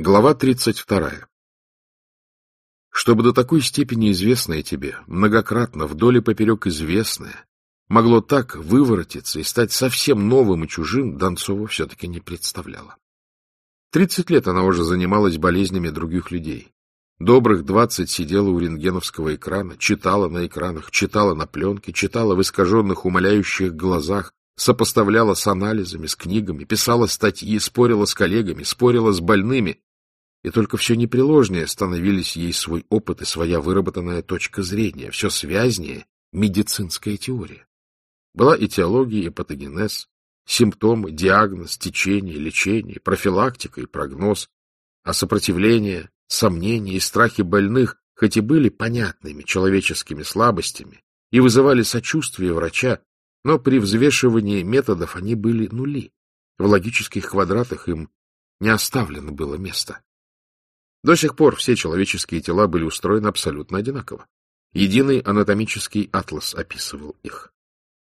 Глава 32. Чтобы до такой степени известное тебе, многократно вдоль и поперек известное, могло так выворотиться и стать совсем новым и чужим, Донцова все-таки не представляла. Тридцать лет она уже занималась болезнями других людей. Добрых двадцать сидела у рентгеновского экрана, читала на экранах, читала на пленке, читала в искаженных умоляющих глазах, сопоставляла с анализами, с книгами, писала статьи, спорила с коллегами, спорила с больными, и только все непреложнее становились ей свой опыт и своя выработанная точка зрения, все связнее медицинская теория. Была и теология, и патогенез, симптомы, диагноз, течение, лечение, профилактика и прогноз, а сопротивление, сомнения и страхи больных хоть и были понятными человеческими слабостями и вызывали сочувствие врача, но при взвешивании методов они были нули. В логических квадратах им не оставлено было места. До сих пор все человеческие тела были устроены абсолютно одинаково. Единый анатомический атлас описывал их.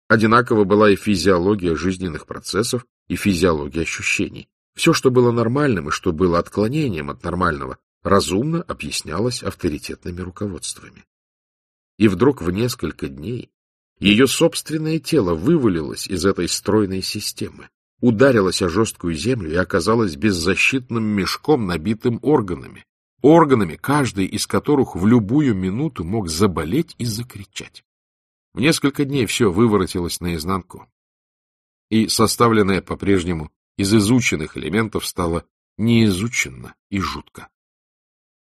Одинаково была и физиология жизненных процессов, и физиология ощущений. Все, что было нормальным и что было отклонением от нормального, разумно объяснялось авторитетными руководствами. И вдруг в несколько дней ее собственное тело вывалилось из этой стройной системы, ударилось о жесткую землю и оказалось беззащитным мешком, набитым органами, органами, каждый из которых в любую минуту мог заболеть и закричать. В несколько дней все выворотилось наизнанку, и составленное по-прежнему из изученных элементов стало неизученно и жутко.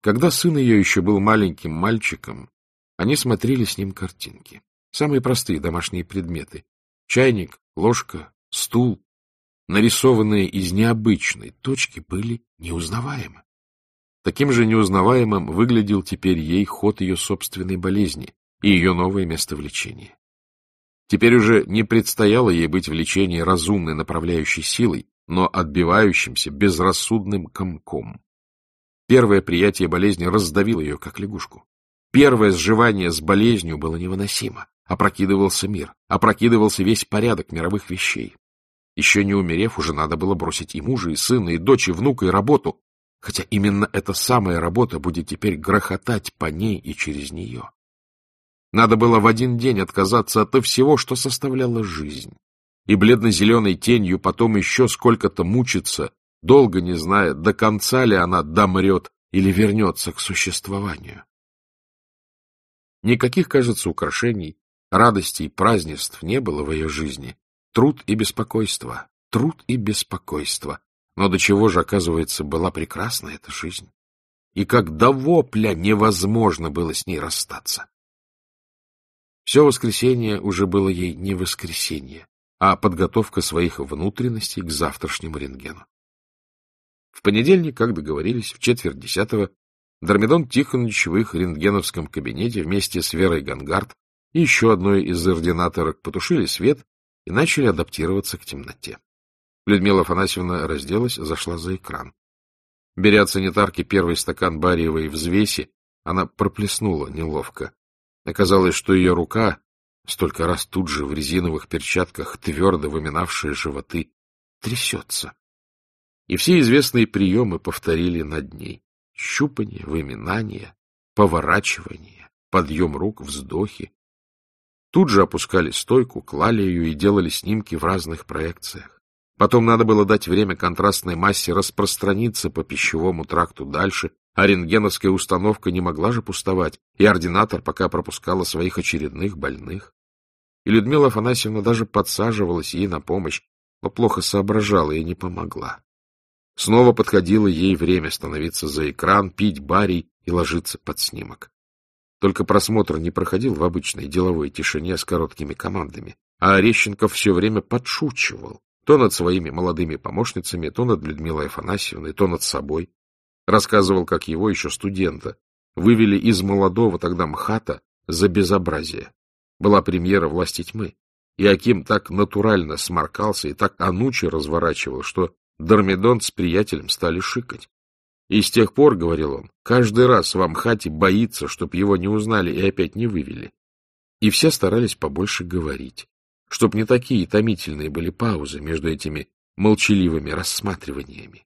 Когда сын ее еще был маленьким мальчиком, они смотрели с ним картинки. Самые простые домашние предметы. Чайник, ложка, стул, нарисованные из необычной точки, были неузнаваемы. Таким же неузнаваемым выглядел теперь ей ход ее собственной болезни и ее новое место в лечении. Теперь уже не предстояло ей быть в лечении разумной направляющей силой, но отбивающимся безрассудным комком. Первое приятие болезни раздавило ее, как лягушку. Первое сживание с болезнью было невыносимо. Опрокидывался мир, опрокидывался весь порядок мировых вещей. Еще не умерев, уже надо было бросить и мужа, и сына, и дочь, и внука, и работу, хотя именно эта самая работа будет теперь грохотать по ней и через нее. Надо было в один день отказаться от всего, что составляло жизнь, и бледно-зеленой тенью потом еще сколько-то мучиться, долго не зная, до конца ли она домрет или вернется к существованию. Никаких, кажется, украшений, Радостей празднеств не было в ее жизни. Труд и беспокойство, труд и беспокойство. Но до чего же, оказывается, была прекрасна эта жизнь. И как до вопля невозможно было с ней расстаться. Все воскресенье уже было ей не воскресенье, а подготовка своих внутренностей к завтрашнему рентгену. В понедельник, как договорились, в четверть десятого, Дормидон Тихонович в их рентгеновском кабинете вместе с Верой Гангард и еще одной из ординаторок потушили свет и начали адаптироваться к темноте. Людмила Афанасьевна разделась, зашла за экран. Беря от санитарки первый стакан бариевой взвеси, она проплеснула неловко. Оказалось, что ее рука, столько раз тут же в резиновых перчатках, твердо выминавшие животы, трясется. И все известные приемы повторили над ней. Щупание, выминание, поворачивание, подъем рук, вздохи, Тут же опускали стойку, клали ее и делали снимки в разных проекциях. Потом надо было дать время контрастной массе распространиться по пищевому тракту дальше, а рентгеновская установка не могла же пустовать, и ординатор пока пропускала своих очередных больных. И Людмила Афанасьевна даже подсаживалась ей на помощь, но плохо соображала и не помогла. Снова подходило ей время становиться за экран, пить барий и ложиться под снимок. Только просмотр не проходил в обычной деловой тишине с короткими командами, а Орещенков все время подшучивал, то над своими молодыми помощницами, то над Людмилой Афанасьевной, то над собой. Рассказывал, как его еще студента вывели из молодого тогда МХАТа за безобразие. Была премьера «Власти тьмы», и Аким так натурально сморкался и так анучи разворачивал, что Дормидон с приятелем стали шикать. И с тех пор, — говорил он, — каждый раз в Амхате боится, чтоб его не узнали и опять не вывели. И все старались побольше говорить, чтоб не такие томительные были паузы между этими молчаливыми рассматриваниями.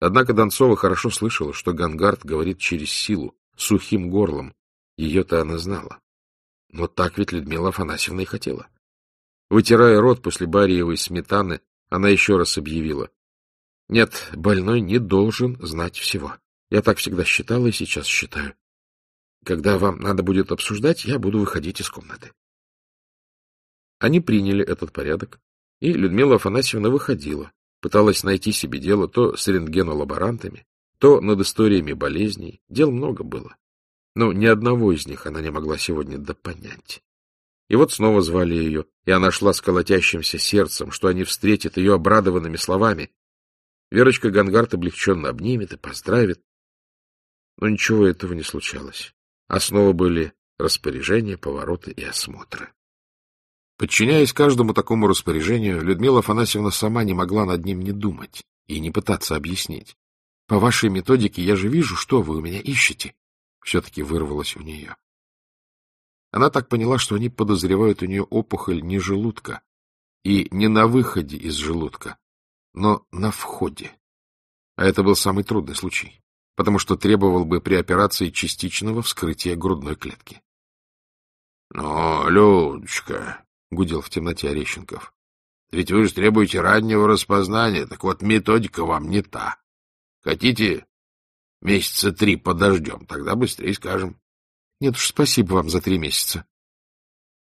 Однако Донцова хорошо слышала, что Гангард говорит через силу, сухим горлом. Ее-то она знала. Но так ведь Людмила Афанасьевна и хотела. Вытирая рот после бариевой сметаны, она еще раз объявила. — Нет, больной не должен знать всего. Я так всегда считала и сейчас считаю. Когда вам надо будет обсуждать, я буду выходить из комнаты. Они приняли этот порядок, и Людмила Афанасьевна выходила, пыталась найти себе дело то с рентгенолаборантами, то над историями болезней. Дел много было. Но ни одного из них она не могла сегодня допонять. И вот снова звали ее, и она шла с колотящимся сердцем, что они встретят ее обрадованными словами. Верочка Гангарт облегченно обнимет и поздравит. Но ничего этого не случалось. А снова были распоряжения, повороты и осмотры. Подчиняясь каждому такому распоряжению, Людмила Афанасьевна сама не могла над ним не думать и не пытаться объяснить. По вашей методике я же вижу, что вы у меня ищете. Все-таки вырвалось у нее. Она так поняла, что они подозревают у нее опухоль не желудка и не на выходе из желудка, но на входе. А это был самый трудный случай, потому что требовал бы при операции частичного вскрытия грудной клетки. — Ну, Людочка, — гудел в темноте Орещенков, — ведь вы же требуете раннего распознания, так вот методика вам не та. Хотите, месяца три подождем, тогда быстрее скажем. Нет уж, спасибо вам за три месяца.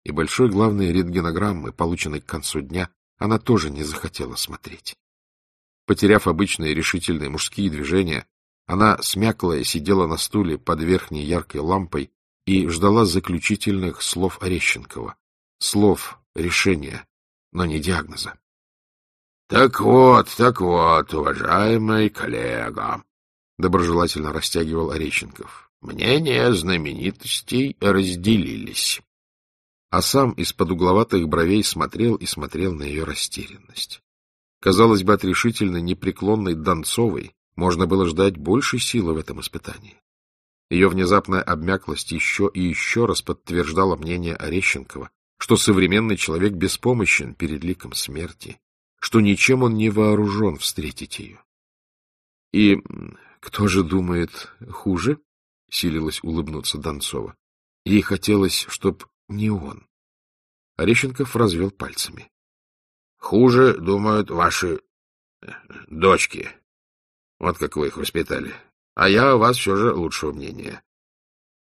И большой главной рентгенограммы, полученной к концу дня, она тоже не захотела смотреть. Потеряв обычные решительные мужские движения, она, смяклая, сидела на стуле под верхней яркой лампой и ждала заключительных слов Орещенкова. Слов, решения, но не диагноза. — Так вот, так вот, уважаемый коллега, — доброжелательно растягивал Орещенков. Мнения знаменитостей разделились. А сам из-под угловатых бровей смотрел и смотрел на ее растерянность. Казалось бы, от решительно непреклонной Донцовой можно было ждать большей силы в этом испытании. Ее внезапная обмяклость еще и еще раз подтверждала мнение Орещенкова, что современный человек беспомощен перед ликом смерти, что ничем он не вооружен встретить ее. И кто же думает хуже? — силилась улыбнуться Донцова. Ей хотелось, чтоб не он. Орещенков развел пальцами. — Хуже, думают, ваши э, дочки. Вот как вы их воспитали. А я о вас все же лучшего мнения.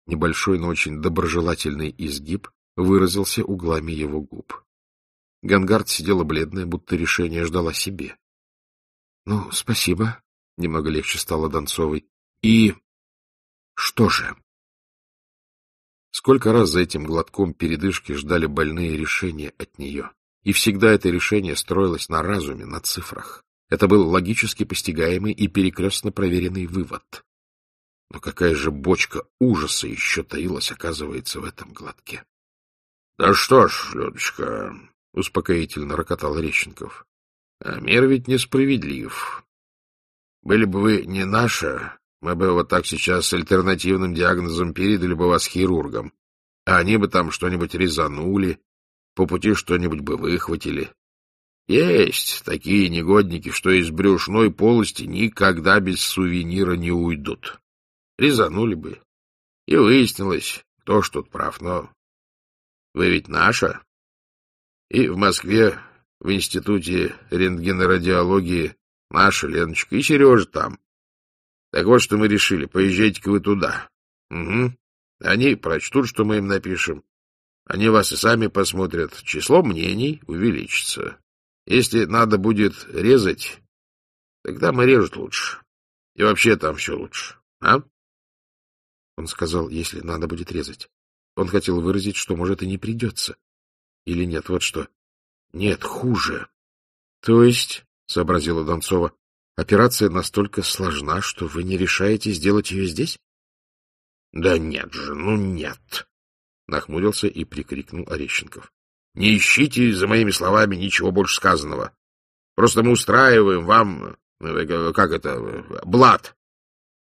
Небольшой, но очень доброжелательный изгиб выразился углами его губ. Гангард сидела бледная, будто решение ждала себе. — Ну, спасибо, — немного легче стало Донцовой. — И что же? Сколько раз за этим глотком передышки ждали больные решения от нее. И всегда это решение строилось на разуме, на цифрах. Это был логически постигаемый и перекрестно проверенный вывод. Но какая же бочка ужаса еще таилась, оказывается, в этом глотке. — Да что ж, Людочка, — успокоительно рокотал Рещенков, — а мир ведь несправедлив. Были бы вы не наша, мы бы вот так сейчас с альтернативным диагнозом передали бы вас хирургам, а они бы там что-нибудь резанули, по пути что-нибудь бы выхватили. Есть такие негодники, что из брюшной полости никогда без сувенира не уйдут. Резанули бы. И выяснилось, кто ж тут прав, но вы ведь наша. И в Москве, в Институте рентгенорадиологии, наша Леночка, и Сережа там. Так вот, что мы решили. Поезжайте-ка вы туда. Угу. Они прочтут, что мы им напишем. Они вас и сами посмотрят. Число мнений увеличится. Если надо будет резать, тогда мы режут лучше. И вообще там все лучше. А? Он сказал, если надо будет резать. Он хотел выразить, что, может, и не придется. Или нет, вот что. Нет, хуже. То есть, — сообразила Донцова, Операция настолько сложна, что вы не решаете сделать ее здесь? — Да нет же, ну нет! — нахмурился и прикрикнул Орещенков. — Не ищите за моими словами ничего больше сказанного. Просто мы устраиваем вам, э, как это, блат.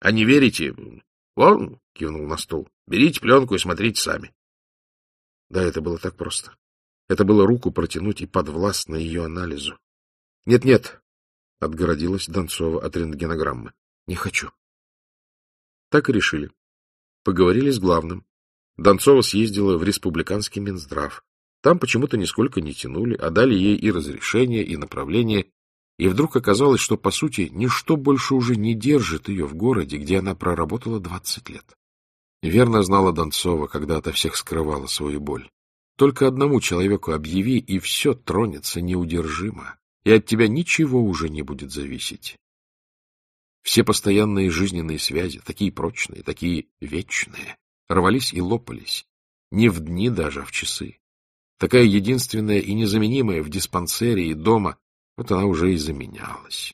А не верите? Вон, — кивнул на стол, — берите пленку и смотрите сами. Да, это было так просто. Это было руку протянуть и подвластно ее анализу. Нет-нет, — отгородилась Донцова от рентгенограммы. — Не хочу. Так и решили. Поговорили с главным. Донцова съездила в республиканский Минздрав. Там почему-то нисколько не тянули, а дали ей и разрешение, и направление. И вдруг оказалось, что, по сути, ничто больше уже не держит ее в городе, где она проработала двадцать лет. Верно знала Донцова, когда ото всех скрывала свою боль. Только одному человеку объяви, и все тронется неудержимо, и от тебя ничего уже не будет зависеть. Все постоянные жизненные связи, такие прочные, такие вечные, рвались и лопались, не в дни даже, а в часы. Такая единственная и незаменимая в диспансере и дома, вот она уже и заменялась.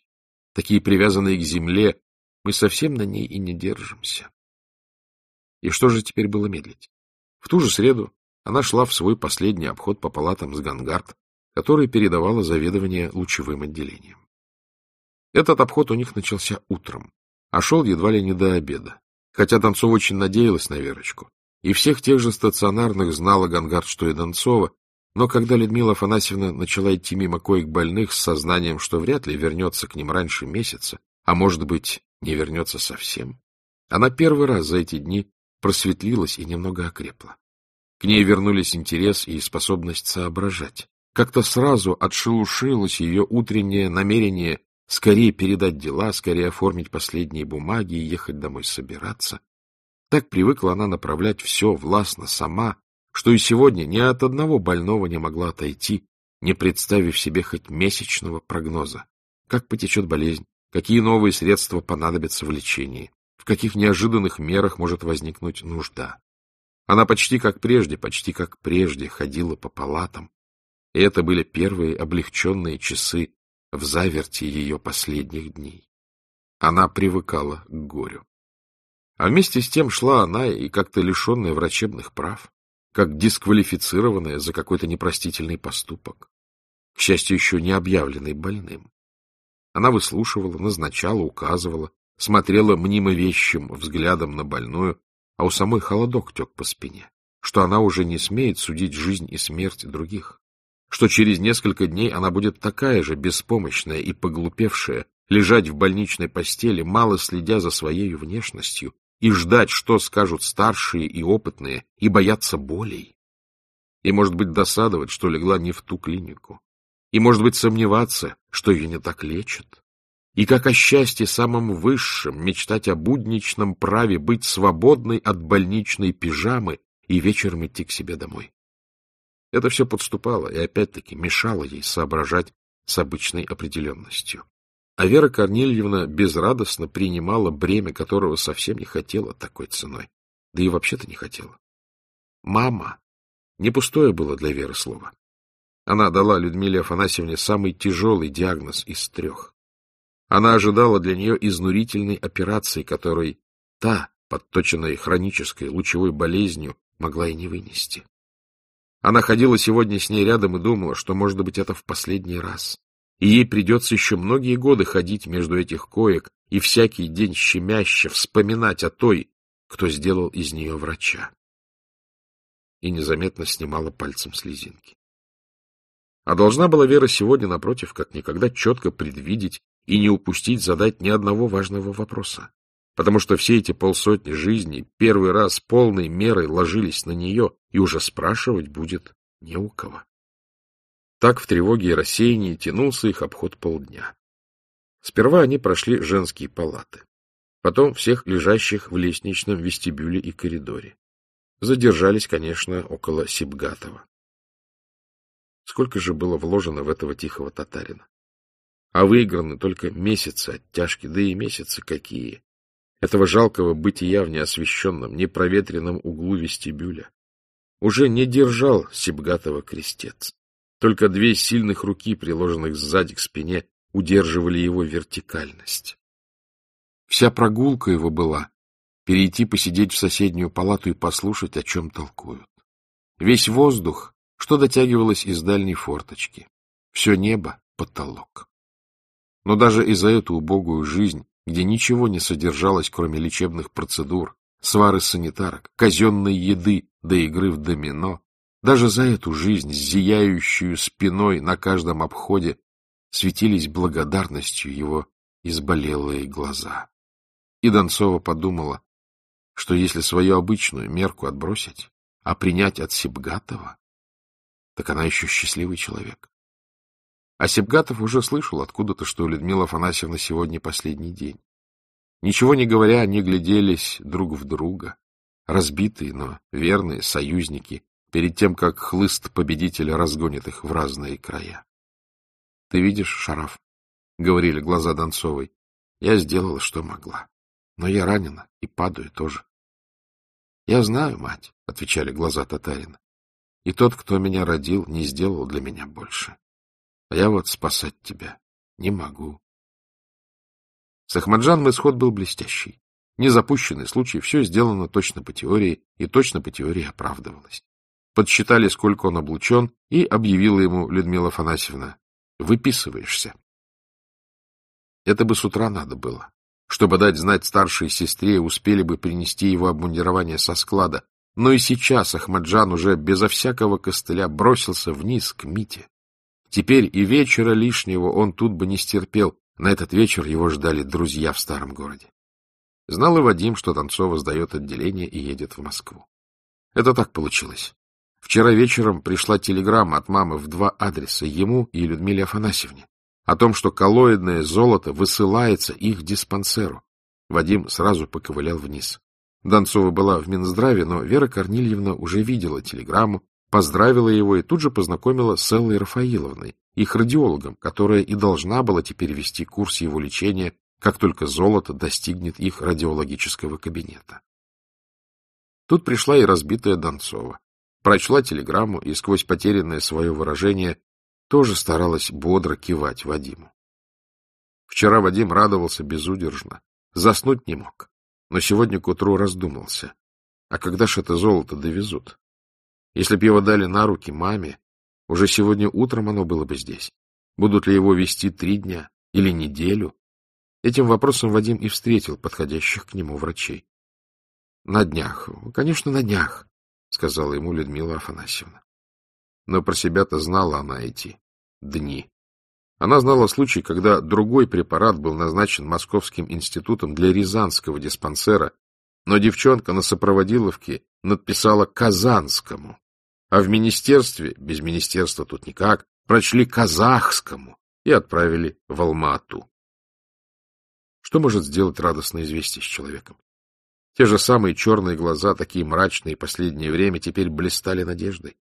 Такие привязанные к земле, мы совсем на ней и не держимся. И что же теперь было медлить? В ту же среду она шла в свой последний обход по палатам с Гангард, который передавала заведование лучевым отделением. Этот обход у них начался утром, а шел едва ли не до обеда, хотя Донцова очень надеялась на Верочку. И всех тех же стационарных знала Гангард, что и Донцова, но когда Людмила Афанасьевна начала идти мимо коек больных с сознанием, что вряд ли вернется к ним раньше месяца, а может быть, не вернется совсем, она первый раз за эти дни просветлилась и немного окрепла. К ней вернулись интерес и способность соображать. Как-то сразу отшелушилось ее утреннее намерение скорее передать дела, скорее оформить последние бумаги и ехать домой собираться. Так привыкла она направлять все властно сама, что и сегодня ни от одного больного не могла отойти, не представив себе хоть месячного прогноза. Как потечет болезнь, какие новые средства понадобятся в лечении, в каких неожиданных мерах может возникнуть нужда. Она почти как прежде, почти как прежде ходила по палатам, и это были первые облегченные часы в заверти ее последних дней. Она привыкала к горю. А вместе с тем шла она и как-то лишенная врачебных прав, как дисквалифицированная за какой-то непростительный поступок, к счастью, еще не объявленный больным. Она выслушивала, назначала, указывала, смотрела мнимо вещим взглядом на больную, а у самой холодок тек по спине, что она уже не смеет судить жизнь и смерть других, что через несколько дней она будет такая же беспомощная и поглупевшая, лежать в больничной постели, мало следя за своей внешностью, и ждать, что скажут старшие и опытные, и бояться болей. И, может быть, досадовать, что легла не в ту клинику. И, может быть, сомневаться, что ее не так лечат и как о счастье самом высшем мечтать о будничном праве быть свободной от больничной пижамы и вечером идти к себе домой. Это все подступало и опять-таки мешало ей соображать с обычной определенностью. А Вера Корнильевна безрадостно принимала бремя, которого совсем не хотела такой ценой. Да и вообще-то не хотела. «Мама» — не пустое было для Веры слово. Она дала Людмиле Афанасьевне самый тяжелый диагноз из трех. Она ожидала для нее изнурительной операции, которой та, подточенная хронической лучевой болезнью, могла и не вынести. Она ходила сегодня с ней рядом и думала, что, может быть, это в последний раз. И ей придется еще многие годы ходить между этих коек и всякий день щемяще вспоминать о той, кто сделал из нее врача. И незаметно снимала пальцем слезинки. А должна была Вера сегодня, напротив, как никогда четко предвидеть и не упустить задать ни одного важного вопроса, потому что все эти полсотни жизней первый раз полной мерой ложились на нее, и уже спрашивать будет не у кого. Так в тревоге и рассеянии тянулся их обход полдня. Сперва они прошли женские палаты, потом всех лежащих в лестничном вестибюле и коридоре. Задержались, конечно, около Сибгатова. Сколько же было вложено в этого тихого татарина? а выиграны только месяцы оттяжки, да и месяцы какие. Этого жалкого бытия в неосвещенном, непроветренном углу вестибюля. Уже не держал Сибгатова крестец. Только две сильных руки, приложенных сзади к спине, удерживали его вертикальность. Вся прогулка его была перейти посидеть в соседнюю палату и послушать, о чем толкуют. Весь воздух, что дотягивалось из дальней форточки. Все небо — потолок. Но даже и за эту убогую жизнь, где ничего не содержалось, кроме лечебных процедур, свары санитарок, казенной еды до игры в домино, даже за эту жизнь зияющую спиной на каждом обходе светились благодарностью его изболелые глаза. И Донцова подумала, что если свою обычную мерку отбросить, а принять от Сибгатова, так она еще счастливый человек. А Сибгатов уже слышал откуда-то, что Людмила Афанасьевна сегодня последний день. Ничего не говоря, они гляделись друг в друга, разбитые, но верные союзники, перед тем, как хлыст победителя разгонит их в разные края. — Ты видишь, Шараф, — говорили глаза Донцовой, — я сделала, что могла. Но я ранена и падаю тоже. — Я знаю, мать, — отвечали глаза татарина. И тот, кто меня родил, не сделал для меня больше. А я вот спасать тебя не могу. С Ахмаджаном исход был блестящий. Незапущенный случай, все сделано точно по теории, и точно по теории оправдывалось. Подсчитали, сколько он облучен, и объявила ему Людмила Афанасьевна, выписываешься. Это бы с утра надо было. Чтобы дать знать старшей сестре, успели бы принести его обмундирование со склада. Но и сейчас Ахмаджан уже безо всякого костыля бросился вниз к Мите. Теперь и вечера лишнего он тут бы не стерпел. На этот вечер его ждали друзья в старом городе. Знал и Вадим, что Танцова сдает отделение и едет в Москву. Это так получилось. Вчера вечером пришла телеграмма от мамы в два адреса, ему и Людмиле Афанасьевне, о том, что коллоидное золото высылается их диспансеру. Вадим сразу поковылял вниз. Донцова была в Минздраве, но Вера Корнильевна уже видела телеграмму, поздравила его и тут же познакомила с Эллой Рафаиловной, их радиологом, которая и должна была теперь вести курс его лечения, как только золото достигнет их радиологического кабинета. Тут пришла и разбитая Донцова. Прочла телеграмму и сквозь потерянное свое выражение тоже старалась бодро кивать Вадиму. Вчера Вадим радовался безудержно, заснуть не мог, но сегодня к утру раздумался. А когда ж это золото довезут? Если б его дали на руки маме, уже сегодня утром оно было бы здесь. Будут ли его вести три дня или неделю? Этим вопросом Вадим и встретил подходящих к нему врачей. — На днях, конечно, на днях, — сказала ему Людмила Афанасьевна. Но про себя-то знала она эти дни. Она знала случай, когда другой препарат был назначен Московским институтом для Рязанского диспансера, но девчонка на сопроводиловке надписала Казанскому, а в министерстве, без министерства тут никак, прочли казахскому и отправили в Алмату. Что может сделать радостное известие с человеком? Те же самые черные глаза, такие мрачные последнее время, теперь блистали надеждой.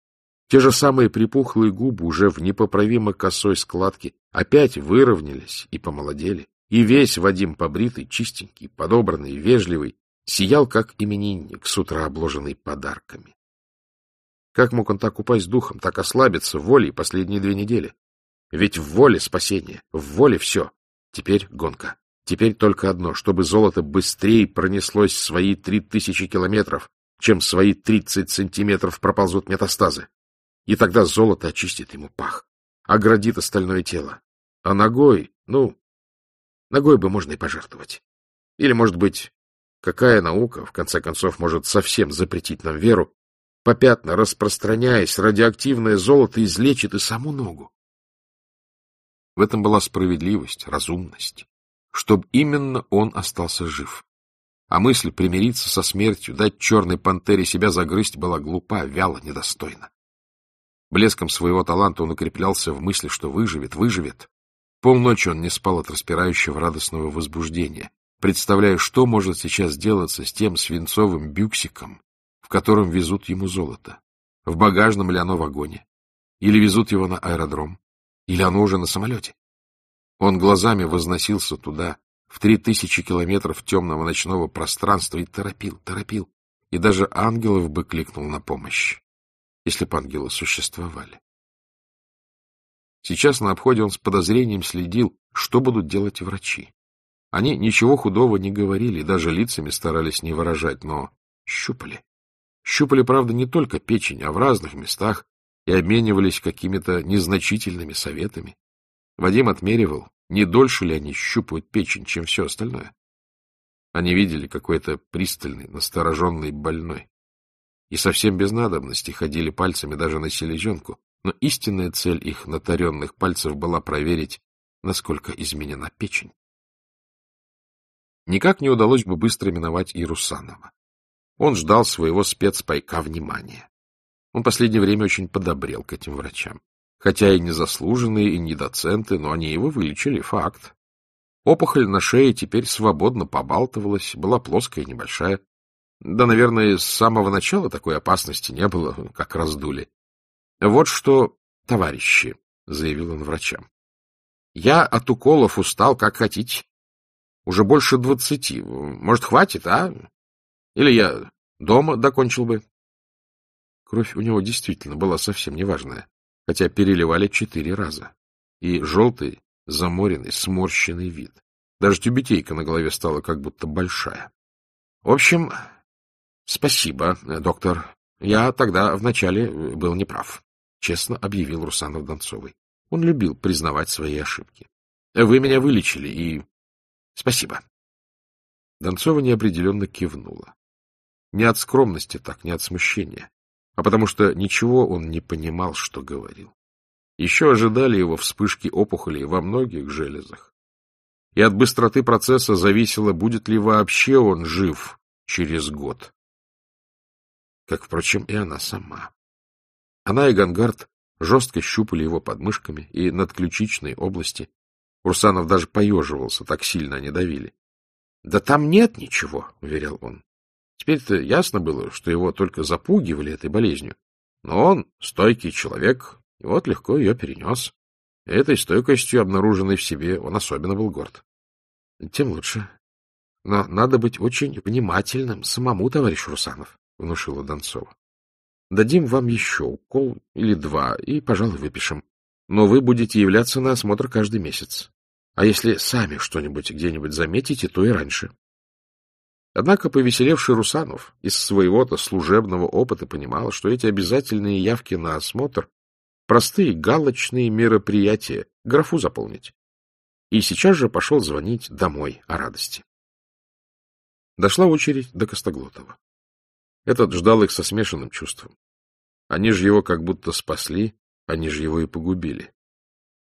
Те же самые припухлые губы уже в непоправимо косой складке опять выровнялись и помолодели, и весь Вадим побритый, чистенький, подобранный, вежливый, сиял, как именинник, с утра обложенный подарками. Как мог он так упасть духом, так ослабиться волей последние две недели? Ведь в воле спасение, в воле все. Теперь гонка. Теперь только одно, чтобы золото быстрее пронеслось свои три тысячи километров, чем свои тридцать сантиметров проползут метастазы. И тогда золото очистит ему пах, оградит остальное тело. А ногой, ну, ногой бы можно и пожертвовать. Или, может быть, какая наука, в конце концов, может совсем запретить нам веру, попятна, распространяясь, радиоактивное золото излечит и саму ногу. В этом была справедливость, разумность, чтобы именно он остался жив. А мысль примириться со смертью, дать черной пантере себя загрызть была глупа, вяло, недостойна. Блеском своего таланта он укреплялся в мысли, что выживет, выживет. Полночи он не спал от распирающего радостного возбуждения, представляя, что может сейчас сделаться с тем свинцовым бюксиком, в котором везут ему золото? В багажном ли оно вагоне? Или везут его на аэродром? Или оно уже на самолете? Он глазами возносился туда, в три тысячи километров темного ночного пространства, и торопил, торопил. И даже ангелов бы кликнул на помощь, если бы ангелы существовали. Сейчас на обходе он с подозрением следил, что будут делать врачи. Они ничего худого не говорили, даже лицами старались не выражать, но щупали. Щупали, правда, не только печень, а в разных местах и обменивались какими-то незначительными советами. Вадим отмеривал, не дольше ли они щупают печень, чем все остальное. Они видели какой-то пристальный, настороженный больной. И совсем без надобности ходили пальцами даже на селезенку, но истинная цель их натаренных пальцев была проверить, насколько изменена печень. Никак не удалось бы быстро миновать и Русанова. Он ждал своего спецпайка внимания. Он последнее время очень подобрел к этим врачам. Хотя и незаслуженные, и не доценты, но они его вылечили, факт. Опухоль на шее теперь свободно побалтывалась, была плоская и небольшая. Да, наверное, с самого начала такой опасности не было, как раздули. — Вот что, товарищи, — заявил он врачам, — я от уколов устал, как хотите. Уже больше двадцати. Может, хватит, а? Или я дома докончил бы? Кровь у него действительно была совсем неважная, хотя переливали четыре раза. И желтый, заморенный, сморщенный вид. Даже тюбетейка на голове стала как будто большая. В общем, спасибо, доктор. Я тогда вначале был неправ, честно объявил Русанов Донцовой. Он любил признавать свои ошибки. Вы меня вылечили, и спасибо. Донцова неопределенно кивнула. Не от скромности так, не от смущения, а потому что ничего он не понимал, что говорил. Еще ожидали его вспышки опухолей во многих железах. И от быстроты процесса зависело, будет ли вообще он жив через год. Как, впрочем, и она сама. Она и Гангард жестко щупали его подмышками и над ключичной области. Урсанов даже поеживался, так сильно они давили. — Да там нет ничего, — уверял он. Теперь-то ясно было, что его только запугивали этой болезнью. Но он стойкий человек, и вот легко ее перенес. Этой стойкостью, обнаруженной в себе, он особенно был горд. Тем лучше. Но надо быть очень внимательным самому, товарищ Русанов, — внушила Донцова. Дадим вам еще укол или два и, пожалуй, выпишем. Но вы будете являться на осмотр каждый месяц. А если сами что-нибудь где-нибудь заметите, то и раньше. Однако повеселевший Русанов из своего-то служебного опыта понимал, что эти обязательные явки на осмотр — простые галочные мероприятия, графу заполнить. И сейчас же пошел звонить домой о радости. Дошла очередь до Костоглотова. Этот ждал их со смешанным чувством. Они же его как будто спасли, они же его и погубили.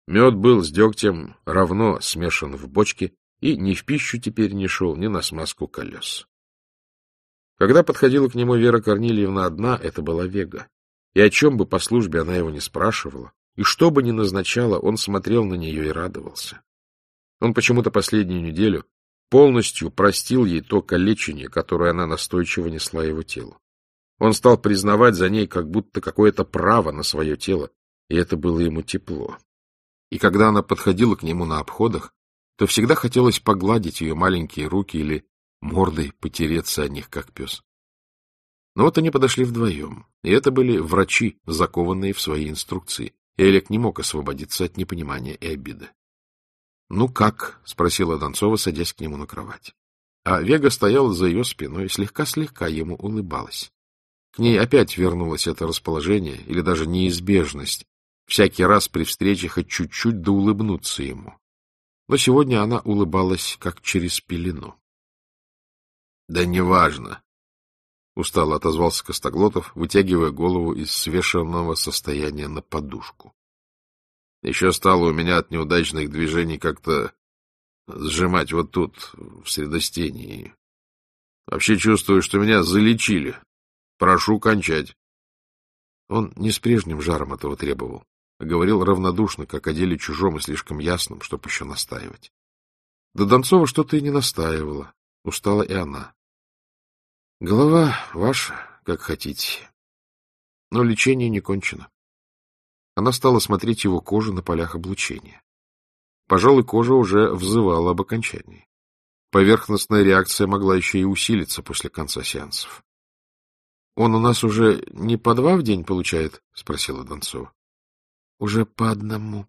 Мед был с дегтем равно смешан в бочке, и ни в пищу теперь не шел, ни на смазку колес. Когда подходила к нему Вера Корнильевна одна, это была Вега. И о чем бы по службе она его не спрашивала, и что бы ни назначала, он смотрел на нее и радовался. Он почему-то последнюю неделю полностью простил ей то калечение, которое она настойчиво несла его телу. Он стал признавать за ней как будто какое-то право на свое тело, и это было ему тепло. И когда она подходила к нему на обходах, то всегда хотелось погладить ее маленькие руки или мордой потереться о них, как пес. Но вот они подошли вдвоем, и это были врачи, закованные в свои инструкции, и Олег не мог освободиться от непонимания и обиды. — Ну как? — спросила Донцова, садясь к нему на кровать. А Вега стояла за ее спиной и слегка-слегка ему улыбалась. К ней опять вернулось это расположение, или даже неизбежность, всякий раз при встрече хоть чуть-чуть да улыбнуться ему но сегодня она улыбалась, как через пелену. — Да неважно, — устало отозвался Костоглотов, вытягивая голову из свешенного состояния на подушку. Еще стало у меня от неудачных движений как-то сжимать вот тут, в средостении. Вообще чувствую, что меня залечили. Прошу кончать. Он не с прежним жаром этого требовал говорил равнодушно, как о деле чужом и слишком ясном, чтоб еще настаивать. До Донцова что-то и не настаивала, устала и она. Голова ваша, как хотите. Но лечение не кончено. Она стала смотреть его кожу на полях облучения. Пожалуй, кожа уже взывала об окончании. Поверхностная реакция могла еще и усилиться после конца сеансов. — Он у нас уже не по два в день получает? — спросила Донцова. — Уже по одному,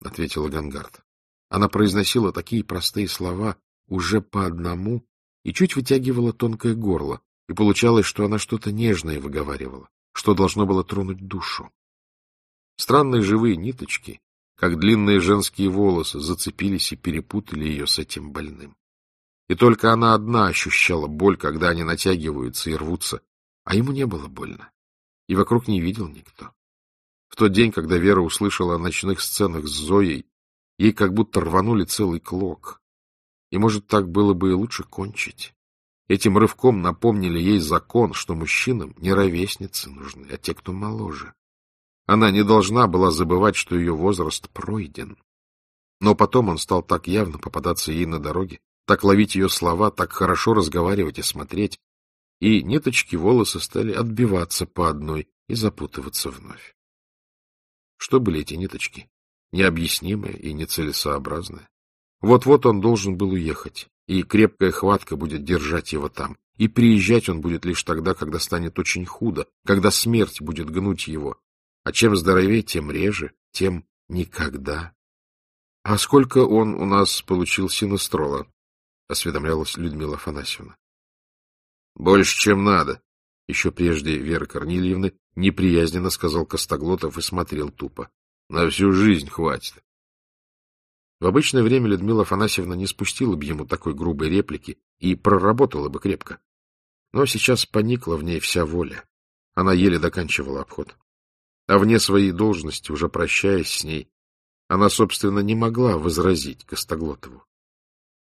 — ответила Гангард. Она произносила такие простые слова «уже по одному» и чуть вытягивала тонкое горло, и получалось, что она что-то нежное выговаривала, что должно было тронуть душу. Странные живые ниточки, как длинные женские волосы, зацепились и перепутали ее с этим больным. И только она одна ощущала боль, когда они натягиваются и рвутся, а ему не было больно, и вокруг не видел никто. В тот день, когда Вера услышала о ночных сценах с Зоей, Ей как будто рванули целый клок. И, может, так было бы и лучше кончить. Этим рывком напомнили ей закон, что мужчинам не ровесницы нужны, а те, кто моложе. Она не должна была забывать, что ее возраст пройден. Но потом он стал так явно попадаться ей на дороге, так ловить ее слова, так хорошо разговаривать и смотреть, и ниточки волосы стали отбиваться по одной и запутываться вновь. Что были эти ниточки? Необъяснимые и нецелесообразные. Вот-вот он должен был уехать, и крепкая хватка будет держать его там, и приезжать он будет лишь тогда, когда станет очень худо, когда смерть будет гнуть его. А чем здоровее, тем реже, тем никогда. — А сколько он у нас получил синестрола? — осведомлялась Людмила Афанасьевна. — Больше, чем надо. Еще прежде Вера Корнильевна неприязненно сказал Костоглотов и смотрел тупо. — На всю жизнь хватит. В обычное время Людмила Афанасьевна не спустила бы ему такой грубой реплики и проработала бы крепко. Но сейчас поникла в ней вся воля. Она еле доканчивала обход. А вне своей должности, уже прощаясь с ней, она, собственно, не могла возразить Костоглотову.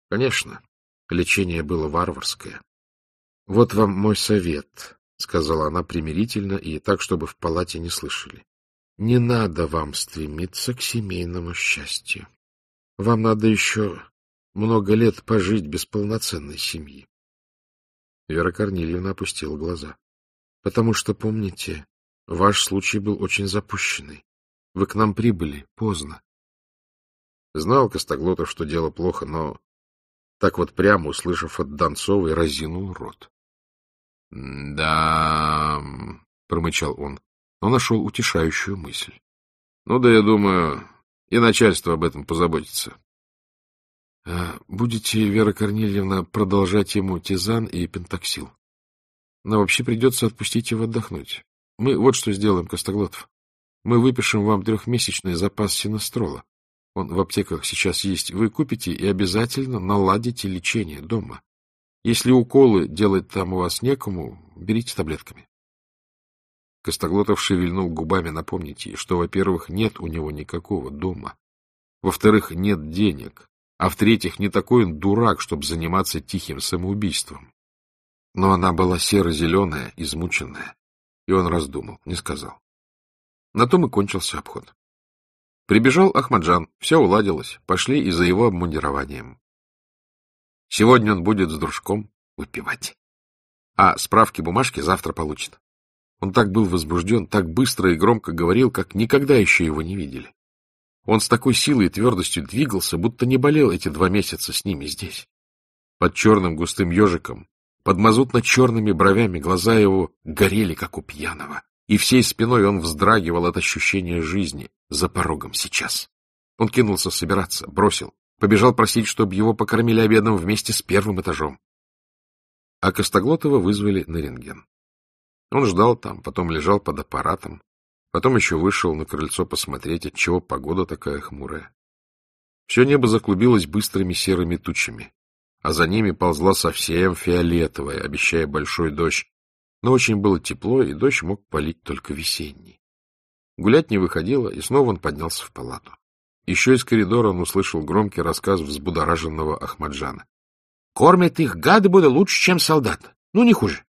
Конечно, лечение было варварское. — Вот вам мой совет, — сказала она примирительно и так, чтобы в палате не слышали. — Не надо вам стремиться к семейному счастью. Вам надо еще много лет пожить без полноценной семьи. Вера Корнильевна опустила глаза. — Потому что, помните, ваш случай был очень запущенный. Вы к нам прибыли поздно. Знал Костоглотов, что дело плохо, но так вот прямо, услышав от Донцовой, разинул рот. — Да, — промычал он, но нашел утешающую мысль. — Ну да, я думаю, и начальство об этом позаботится. А — Будете, Вера Корнильевна, продолжать ему тизан и пентаксил. Но вообще придется отпустить его отдохнуть. Мы вот что сделаем, Костоглотов. Мы выпишем вам трехмесячный запас синострола. Он в аптеках сейчас есть. Вы купите и обязательно наладите лечение дома. Если уколы делать там у вас некому, берите таблетками. Костоглотов шевельнул губами напомнить ей, что, во-первых, нет у него никакого дома, во-вторых, нет денег, а в-третьих, не такой он дурак, чтобы заниматься тихим самоубийством. Но она была серо-зеленая, измученная, и он раздумал, не сказал. На том и кончился обход. Прибежал Ахмаджан, все уладилось, пошли и за его обмундированием. Сегодня он будет с дружком выпивать. А справки-бумажки завтра получит. Он так был возбужден, так быстро и громко говорил, как никогда еще его не видели. Он с такой силой и твердостью двигался, будто не болел эти два месяца с ними здесь. Под черным густым ежиком, под мазутно-черными бровями глаза его горели, как у пьяного и всей спиной он вздрагивал от ощущения жизни за порогом сейчас. Он кинулся собираться, бросил, побежал просить, чтобы его покормили обедом вместе с первым этажом. А Костоглотова вызвали на рентген. Он ждал там, потом лежал под аппаратом, потом еще вышел на крыльцо посмотреть, отчего погода такая хмурая. Все небо заклубилось быстрыми серыми тучами, а за ними ползла совсем фиолетовая, обещая большой дождь, но очень было тепло, и дождь мог полить только весенний. Гулять не выходило, и снова он поднялся в палату. Еще из коридора он услышал громкий рассказ взбудораженного Ахмаджана. — Кормят их гады будут лучше, чем солдат. Ну, не хуже.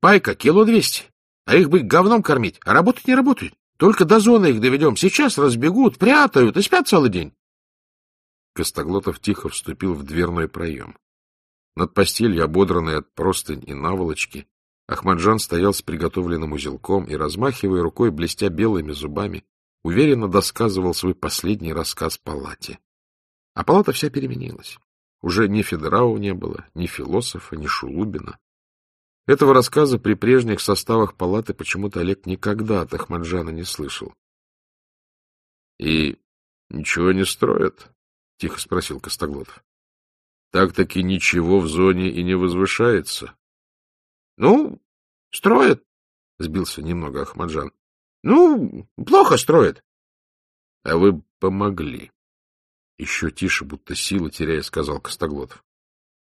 Пайка кило двести. А их бы говном кормить, а работать не работают. Только до зоны их доведем. Сейчас разбегут, прятают и спят целый день. Костоглотов тихо вступил в дверной проем. Над постелью, ободранной от простынь и наволочки, Ахмаджан стоял с приготовленным узелком и, размахивая рукой, блестя белыми зубами, уверенно досказывал свой последний рассказ палате. А палата вся переменилась. Уже ни Федорау не было, ни философа, ни Шулубина. Этого рассказа при прежних составах палаты почему-то Олег никогда от Ахмаджана не слышал. — И ничего не строят? — тихо спросил Костоглотов. — Так-таки ничего в зоне и не возвышается. — Ну, строят, — сбился немного Ахмаджан. — Ну, плохо строят. — А вы помогли. Еще тише, будто силы теряя, сказал Костоглотов.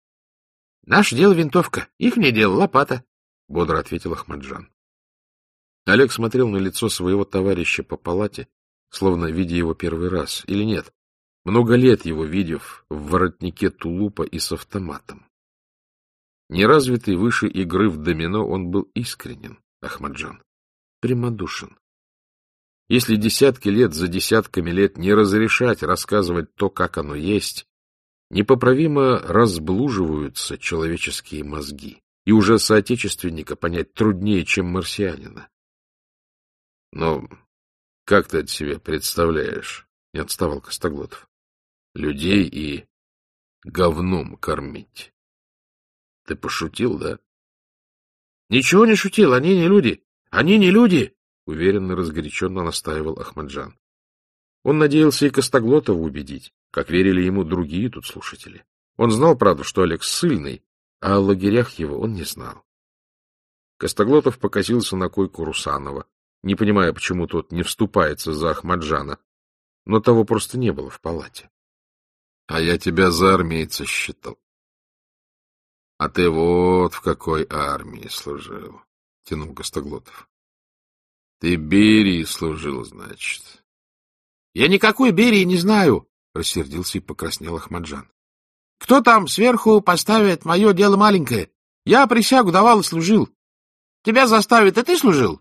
— Наше дело винтовка, их не дело лопата, — бодро ответил Ахмаджан. Олег смотрел на лицо своего товарища по палате, словно видя его первый раз, или нет. много лет его видев в воротнике тулупа и с автоматом. Неразвитый выше игры в домино, он был искренен, Ахмаджан, прямодушен. Если десятки лет за десятками лет не разрешать рассказывать то, как оно есть, непоправимо разблуживаются человеческие мозги, и уже соотечественника понять труднее, чем марсианина. Но как ты от себя представляешь, не отставал Костоглотов, людей и говном кормить? Ты пошутил, да? — Ничего не шутил, они не люди. Они не люди, — уверенно, разгоряченно настаивал Ахмаджан. Он надеялся и Костоглотова убедить, как верили ему другие тут слушатели. Он знал, правда, что Олег ссыльный, а о лагерях его он не знал. Костоглотов покосился на койку Русанова, не понимая, почему тот не вступается за Ахмаджана, но того просто не было в палате. — А я тебя за армейца считал. — А ты вот в какой армии служил, — тянул Костоглотов. — Ты Берии служил, значит. — Я никакой Берии не знаю, — рассердился и покраснел Ахмаджан. — Кто там сверху поставит, мое дело маленькое. Я присягу давал и служил. Тебя заставят, и ты служил?